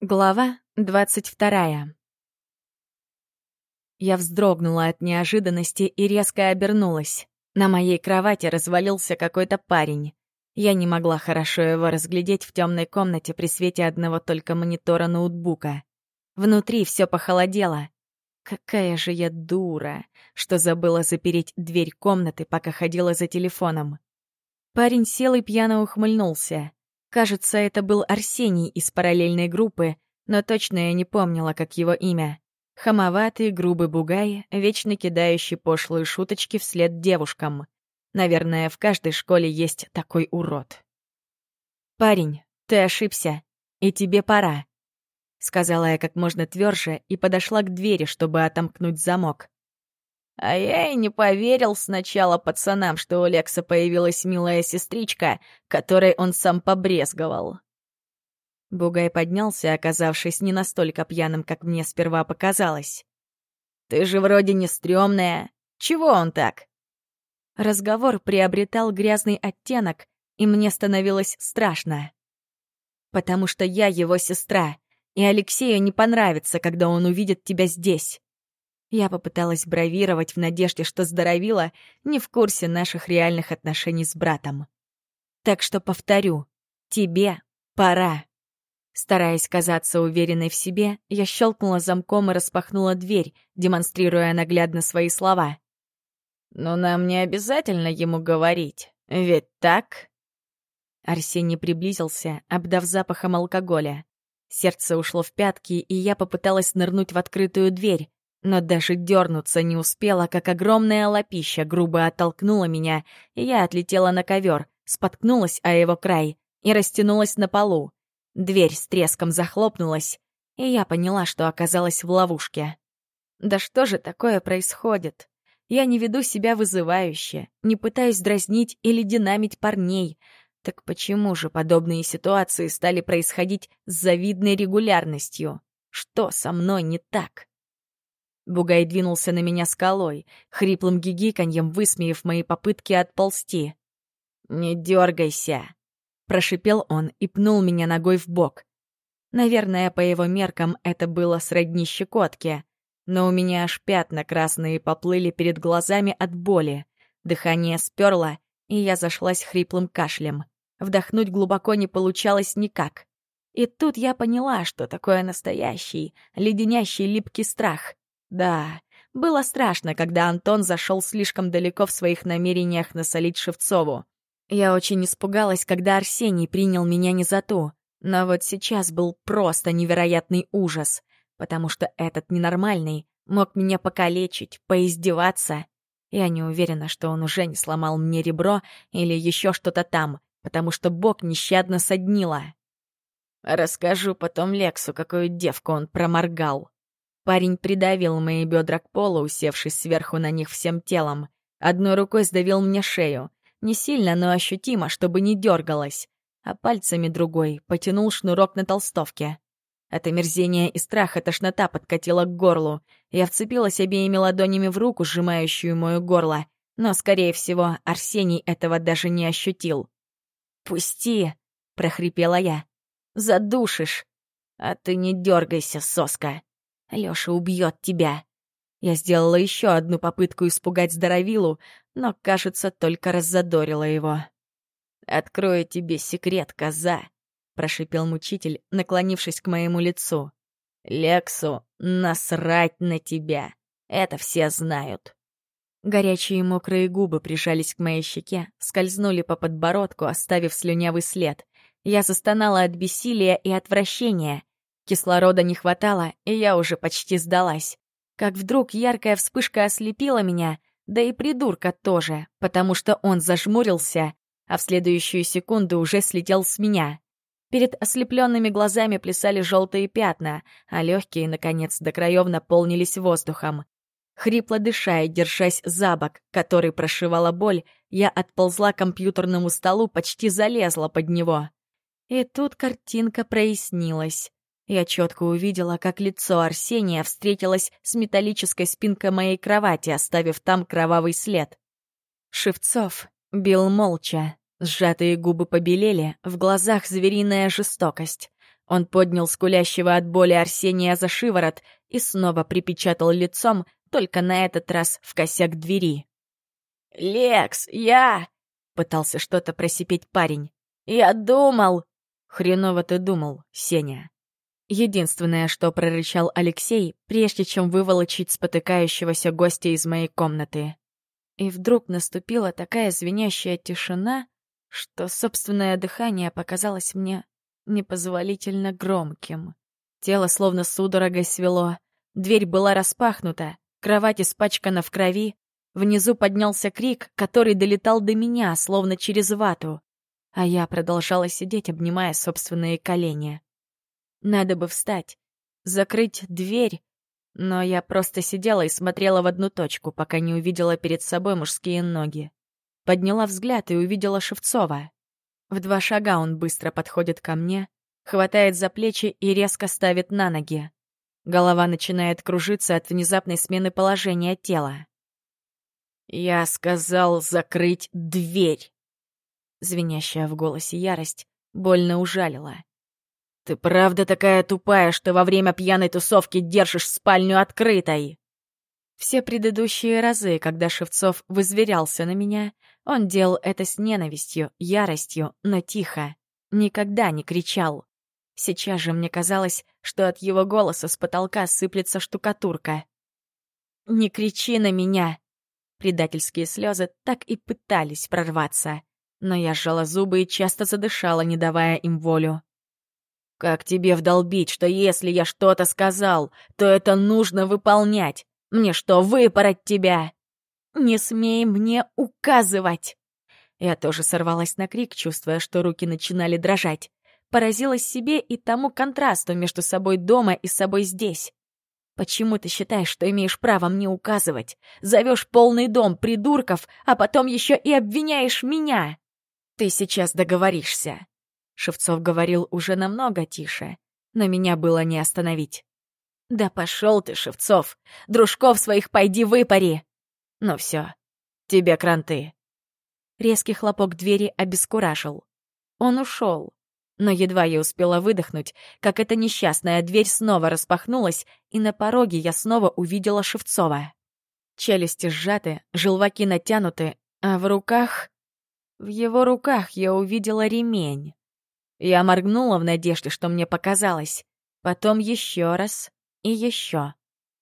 Глава двадцать вторая. Я вздрогнула от неожиданности и резко обернулась. На моей кровати развалился какой-то парень. Я не могла хорошо его разглядеть в темной комнате при свете одного только монитора ноутбука. Внутри все похолодело. Какая же я дура, что забыла запереть дверь комнаты, пока ходила за телефоном. Парень сел и пьяно ухмыльнулся. Кажется, это был Арсений из параллельной группы, но точно я не помнила, как его имя. Хамоватый, грубый бугай, вечно кидающий пошлые шуточки вслед девушкам. Наверное, в каждой школе есть такой урод. «Парень, ты ошибся, и тебе пора», — сказала я как можно тверже и подошла к двери, чтобы отомкнуть замок. А я и не поверил сначала пацанам, что у Лекса появилась милая сестричка, которой он сам побрезговал. Бугай поднялся, оказавшись не настолько пьяным, как мне сперва показалось. «Ты же вроде не стрёмная. Чего он так?» Разговор приобретал грязный оттенок, и мне становилось страшно. «Потому что я его сестра, и Алексею не понравится, когда он увидит тебя здесь. Я попыталась бравировать в надежде, что здоровила не в курсе наших реальных отношений с братом. Так что повторю, тебе пора. Стараясь казаться уверенной в себе, я щелкнула замком и распахнула дверь, демонстрируя наглядно свои слова. «Но нам не обязательно ему говорить, ведь так?» Арсений приблизился, обдав запахом алкоголя. Сердце ушло в пятки, и я попыталась нырнуть в открытую дверь, но даже дернуться не успела, как огромная лапища грубо оттолкнула меня, и я отлетела на ковер, споткнулась о его край и растянулась на полу. Дверь с треском захлопнулась, и я поняла, что оказалась в ловушке. Да что же такое происходит? Я не веду себя вызывающе, не пытаюсь дразнить или динамить парней. Так почему же подобные ситуации стали происходить с завидной регулярностью? Что со мной не так? Бугай двинулся на меня скалой, хриплым гигиканьем высмеяв мои попытки отползти. «Не дергайся!» — прошипел он и пнул меня ногой в бок. Наверное, по его меркам это было сродни щекотке, но у меня аж пятна красные поплыли перед глазами от боли. Дыхание сперло, и я зашлась хриплым кашлем. Вдохнуть глубоко не получалось никак. И тут я поняла, что такое настоящий, леденящий липкий страх. Да, было страшно, когда Антон зашел слишком далеко в своих намерениях насолить Шевцову. Я очень испугалась, когда Арсений принял меня не за то. Но вот сейчас был просто невероятный ужас, потому что этот ненормальный мог меня покалечить, поиздеваться. Я не уверена, что он уже не сломал мне ребро или еще что-то там, потому что бок нещадно соднило. Расскажу потом Лексу, какую девку он проморгал. Парень придавил мои бедра к полу, усевшись сверху на них всем телом. Одной рукой сдавил мне шею. Не сильно, но ощутимо, чтобы не дергалась. А пальцами другой потянул шнурок на толстовке. От омерзения и страха тошнота подкатила к горлу. Я вцепилась обеими ладонями в руку, сжимающую мое горло. Но, скорее всего, Арсений этого даже не ощутил. «Пусти!» — прохрипела я. «Задушишь!» «А ты не дергайся, соска!» Лёша убьет тебя. Я сделала еще одну попытку испугать Здоровилу, но, кажется, только раззадорила его. «Открою тебе секрет, коза», — прошипел мучитель, наклонившись к моему лицу. «Лексу, насрать на тебя. Это все знают». Горячие мокрые губы прижались к моей щеке, скользнули по подбородку, оставив слюнявый след. Я застонала от бессилия и отвращения. Кислорода не хватало, и я уже почти сдалась. Как вдруг яркая вспышка ослепила меня, да и придурка тоже, потому что он зажмурился, а в следующую секунду уже слетел с меня. Перед ослепленными глазами плясали желтые пятна, а легкие, наконец, до краев наполнились воздухом. Хрипло дыша и держась за бок, который прошивала боль, я отползла к компьютерному столу, почти залезла под него. И тут картинка прояснилась. Я четко увидела, как лицо Арсения встретилось с металлической спинкой моей кровати, оставив там кровавый след. Шевцов бил молча. Сжатые губы побелели, в глазах звериная жестокость. Он поднял скулящего от боли Арсения за шиворот и снова припечатал лицом, только на этот раз в косяк двери. «Лекс, я...» — пытался что-то просипеть парень. «Я думал...» «Хреново ты думал, Сеня». Единственное, что прорычал Алексей, прежде чем выволочить спотыкающегося гостя из моей комнаты. И вдруг наступила такая звенящая тишина, что собственное дыхание показалось мне непозволительно громким. Тело словно судорогой свело, дверь была распахнута, кровать испачкана в крови, внизу поднялся крик, который долетал до меня, словно через вату, а я продолжала сидеть, обнимая собственные колени. Надо бы встать, закрыть дверь, но я просто сидела и смотрела в одну точку, пока не увидела перед собой мужские ноги. Подняла взгляд и увидела Шевцова. В два шага он быстро подходит ко мне, хватает за плечи и резко ставит на ноги. Голова начинает кружиться от внезапной смены положения тела. «Я сказал закрыть дверь!» Звенящая в голосе ярость больно ужалила. «Ты правда такая тупая, что во время пьяной тусовки держишь спальню открытой?» Все предыдущие разы, когда Шевцов вызверялся на меня, он делал это с ненавистью, яростью, но тихо. Никогда не кричал. Сейчас же мне казалось, что от его голоса с потолка сыплется штукатурка. «Не кричи на меня!» Предательские слезы так и пытались прорваться. Но я сжала зубы и часто задышала, не давая им волю. «Как тебе вдолбить, что если я что-то сказал, то это нужно выполнять? Мне что, выпороть тебя?» «Не смей мне указывать!» Я тоже сорвалась на крик, чувствуя, что руки начинали дрожать. Поразилась себе и тому контрасту между собой дома и собой здесь. Почему ты считаешь, что имеешь право мне указывать? Зовешь полный дом придурков, а потом еще и обвиняешь меня? Ты сейчас договоришься. Шевцов говорил уже намного тише, но меня было не остановить. Да пошел ты, Шевцов! Дружков своих пойди выпари! Ну все, тебе кранты. Резкий хлопок двери обескуражил. Он ушел. Но едва я успела выдохнуть, как эта несчастная дверь снова распахнулась, и на пороге я снова увидела Шевцова. Челюсти сжаты, желваки натянуты, а в руках... В его руках я увидела ремень. Я моргнула в надежде, что мне показалось. Потом еще раз и еще.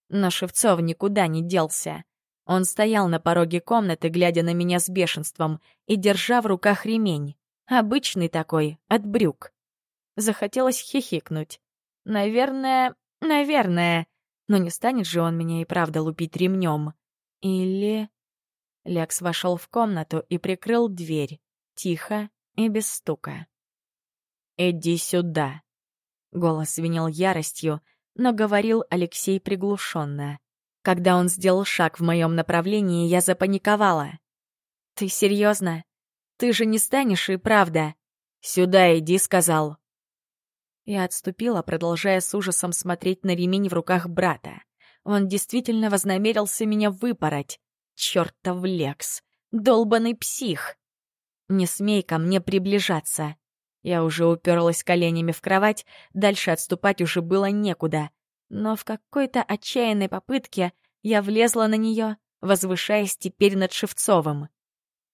Но Шевцов никуда не делся. Он стоял на пороге комнаты, глядя на меня с бешенством и держа в руках ремень. Обычный такой, от брюк. Захотелось хихикнуть. Наверное, наверное. Но не станет же он меня и правда лупить ремнем. Или... Лекс вошел в комнату и прикрыл дверь. Тихо и без стука. «Иди сюда!» Голос звенел яростью, но говорил Алексей приглушенно. Когда он сделал шаг в моем направлении, я запаниковала. «Ты серьезно? Ты же не станешь и правда?» «Сюда иди», — сказал. Я отступила, продолжая с ужасом смотреть на ремень в руках брата. Он действительно вознамерился меня выпороть. Чёртов Лекс! Долбаный псих! Не смей ко мне приближаться. Я уже уперлась коленями в кровать, дальше отступать уже было некуда но в какой-то отчаянной попытке я влезла на нее, возвышаясь теперь над Шевцовым.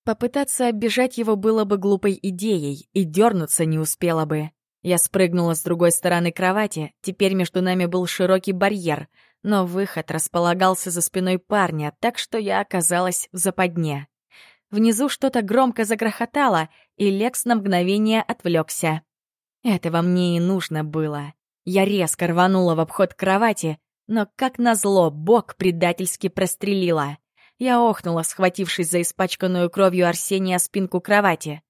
Попытаться оббежать его было бы глупой идеей, и дернуться не успела бы. Я спрыгнула с другой стороны кровати, теперь между нами был широкий барьер, но выход располагался за спиной парня, так что я оказалась в западне. Внизу что-то громко загрохотало, и Лекс на мгновение отвлекся. Этого мне и нужно было. Я резко рванула в обход кровати, но, как назло, бок предательски прострелила. Я охнула, схватившись за испачканную кровью Арсения спинку кровати.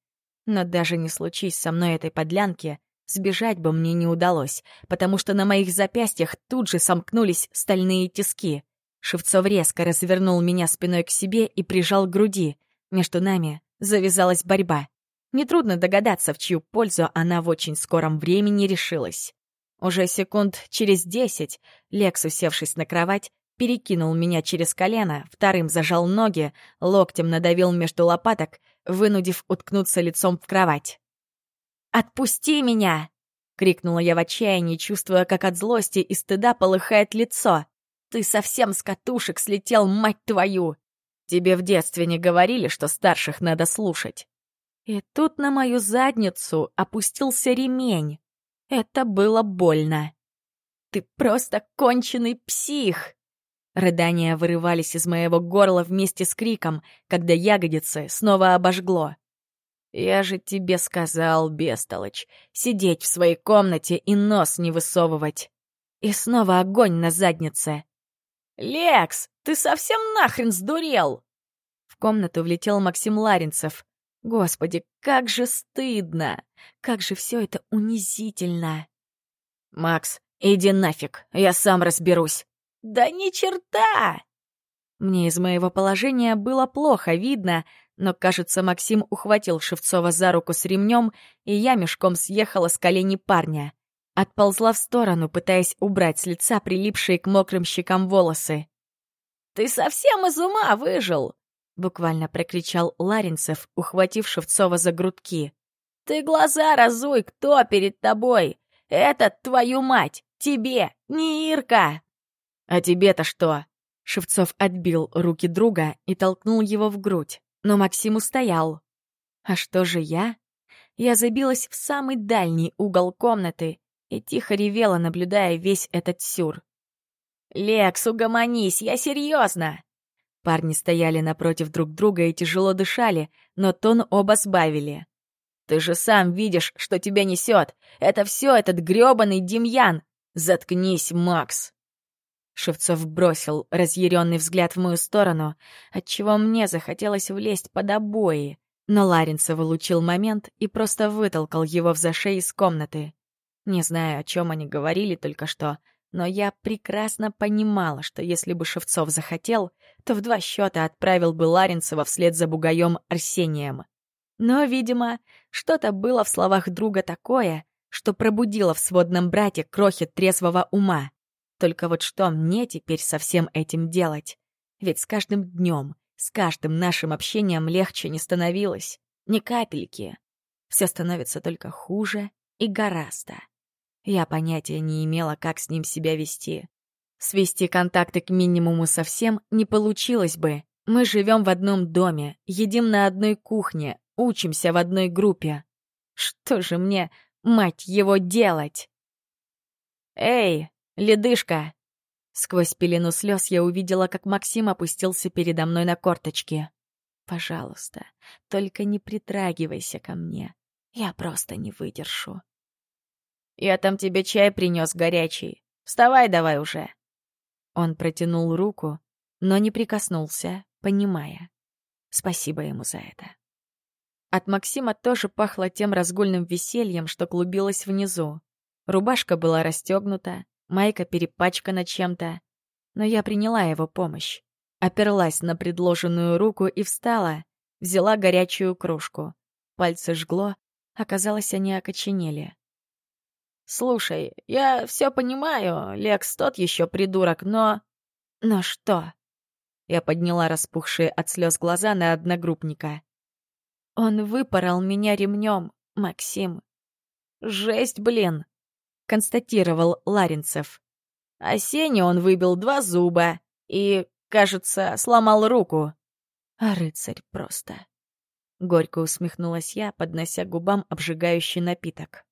Но даже не случись со мной этой подлянки, сбежать бы мне не удалось, потому что на моих запястьях тут же сомкнулись стальные тиски. Шевцов резко развернул меня спиной к себе и прижал к груди. Между нами завязалась борьба. Нетрудно догадаться, в чью пользу она в очень скором времени решилась. Уже секунд через десять Лекс, усевшись на кровать, перекинул меня через колено, вторым зажал ноги, локтем надавил между лопаток, вынудив уткнуться лицом в кровать. «Отпусти меня!» — Вскрикнула я в отчаянии, чувствуя, как от злости и стыда полыхает лицо. «Ты совсем с катушек слетел, мать твою! Тебе в детстве не говорили, что старших надо слушать?» И тут на мою задницу опустился ремень. Это было больно. «Ты просто конченый псих!» Рыдания вырывались из моего горла вместе с криком, когда ягодицы снова обожгло. «Я же тебе сказал, бестолочь, сидеть в своей комнате и нос не высовывать!» И снова огонь на заднице. «Лекс, ты совсем нахрен сдурел?» В комнату влетел Максим Ларинцев. Господи, как же стыдно! Как же все это унизительно! «Макс, иди нафиг, я сам разберусь!» «Да ни черта!» Мне из моего положения было плохо видно, но, кажется, Максим ухватил Шевцова за руку с ремнем, и я мешком съехала с колени парня. Отползла в сторону, пытаясь убрать с лица прилипшие к мокрым щекам волосы. «Ты совсем из ума выжил!» — буквально прокричал Ларинцев, ухватив Шевцова за грудки. «Ты глаза разуй, кто перед тобой? Это твою мать! Тебе, не Ирка!» «А тебе-то что?» Шевцов отбил руки друга и толкнул его в грудь, но Максим устоял. «А что же я?» Я забилась в самый дальний угол комнаты и тихо ревела, наблюдая весь этот сюр. «Лекс, угомонись, я серьезно!» Парни стояли напротив друг друга и тяжело дышали, но тон оба сбавили. «Ты же сам видишь, что тебя несет! Это все этот грёбаный Демьян! Заткнись, Макс!» Шевцов бросил разъяренный взгляд в мою сторону, отчего мне захотелось влезть под обои, но Ларинцев улучил момент и просто вытолкал его в зашей из комнаты. Не знаю, о чем они говорили только что, но я прекрасно понимала, что если бы Шевцов захотел, то в два счета отправил бы Ларинцева вслед за бугаем Арсением. Но, видимо, что-то было в словах друга такое, что пробудило в сводном брате крохи трезвого ума. Только вот что мне теперь со всем этим делать? Ведь с каждым днем, с каждым нашим общением легче не становилось. Ни капельки. Все становится только хуже и гораздо. Я понятия не имела, как с ним себя вести. Свести контакты к минимуму совсем не получилось бы. Мы живем в одном доме, едим на одной кухне, учимся в одной группе. Что же мне, мать его, делать? «Эй, ледышка!» Сквозь пелену слез я увидела, как Максим опустился передо мной на корточки. «Пожалуйста, только не притрагивайся ко мне. Я просто не выдержу». Я там тебе чай принес горячий. Вставай давай уже. Он протянул руку, но не прикоснулся, понимая. Спасибо ему за это. От Максима тоже пахло тем разгульным весельем, что клубилось внизу. Рубашка была расстегнута, майка перепачкана чем-то. Но я приняла его помощь. Оперлась на предложенную руку и встала, взяла горячую кружку. Пальцы жгло, оказалось, они окоченели. «Слушай, я все понимаю, Лекс тот еще придурок, но...» «Но что?» Я подняла распухшие от слез глаза на одногруппника. «Он выпорол меня ремнем, Максим». «Жесть, блин!» — констатировал Ларинцев. А Сене он выбил два зуба и, кажется, сломал руку. А рыцарь просто. Горько усмехнулась я, поднося губам обжигающий напиток.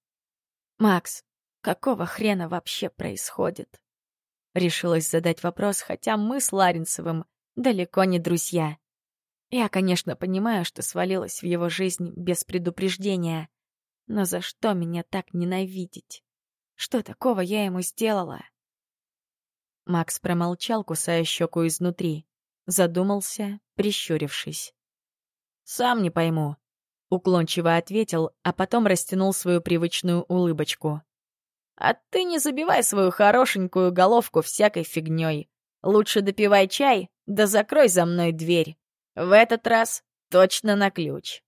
«Макс, Какого хрена вообще происходит? Решилась задать вопрос, хотя мы с Ларинцевым далеко не друзья. Я, конечно, понимаю, что свалилась в его жизнь без предупреждения. Но за что меня так ненавидеть? Что такого я ему сделала? Макс промолчал, кусая щеку изнутри. Задумался, прищурившись. «Сам не пойму», — уклончиво ответил, а потом растянул свою привычную улыбочку. А ты не забивай свою хорошенькую головку всякой фигней. Лучше допивай чай, да закрой за мной дверь. В этот раз точно на ключ.